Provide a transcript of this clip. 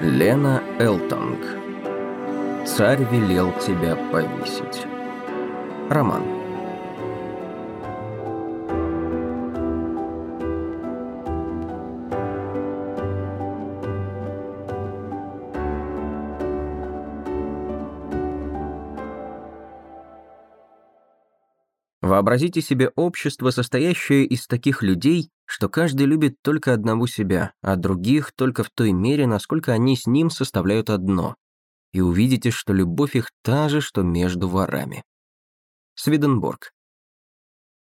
Лена Элтонг. Царь велел тебя повесить. Роман. Вообразите себе общество, состоящее из таких людей, что каждый любит только одного себя, а других только в той мере, насколько они с ним составляют одно. И увидите, что любовь их та же, что между ворами. Свиденборг.